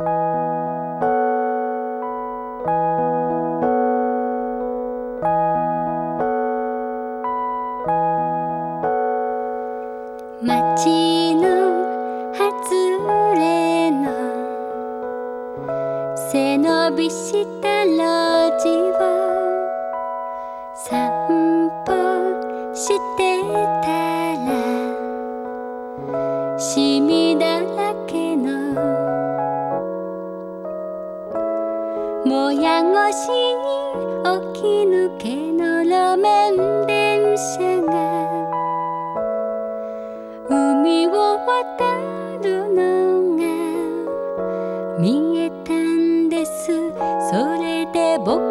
街の外れの背伸びしたろ越しに起き抜けの路面電車が海を渡るのが見えたんです。それで僕